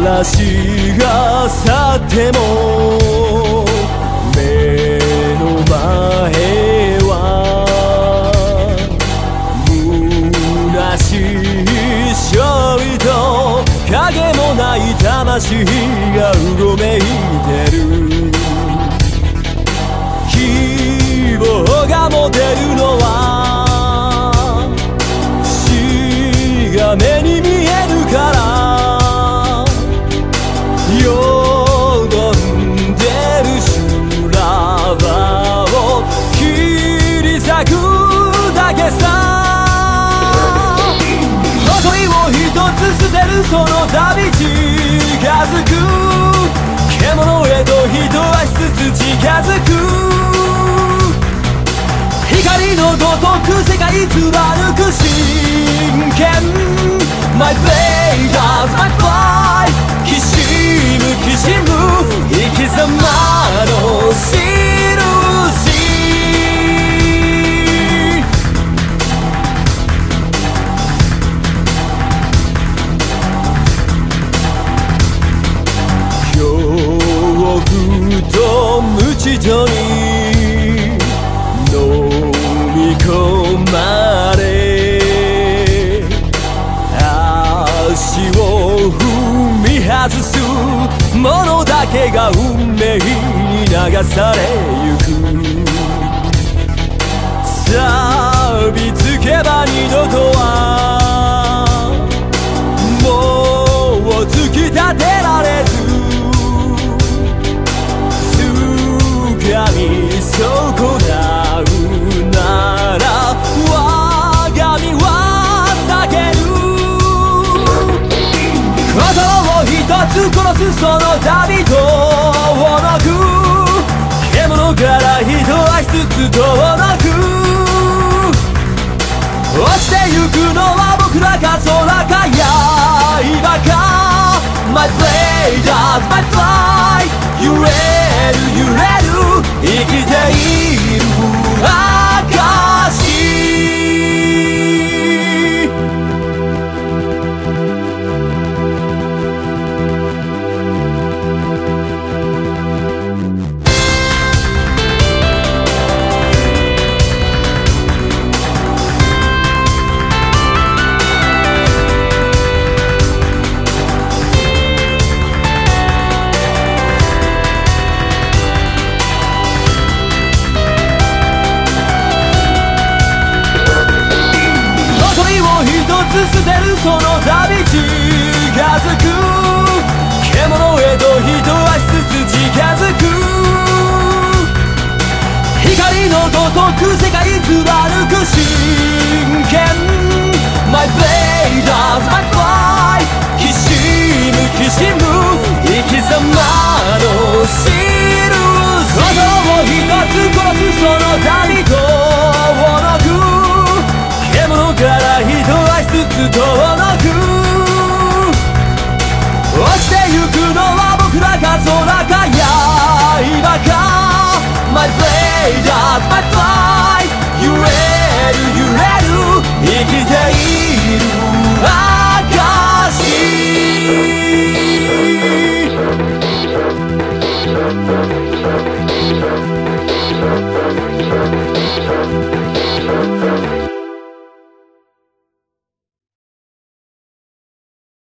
嵐が去ってもない魂がうごめいてる。希望が持てるのはしが目に見えるから。てるその旅近づく。獣へと一足ずつ近づく。光のごとく世界貫く真剣。My face 外すものだけが運命に流されゆく。錆びつけば二度とはもう突き立てらすその旅とをなく。獣から一足ずつ遠のく。落ちてゆくのは僕らか空か刃か。My blade つ捨てるその旅近づく獣へと一足ずつ近づく光のごとく世界貫く真剣 My blade does my fly きしむきしむ生き様の印心を一つ殺すその旅 Hey, of my blood.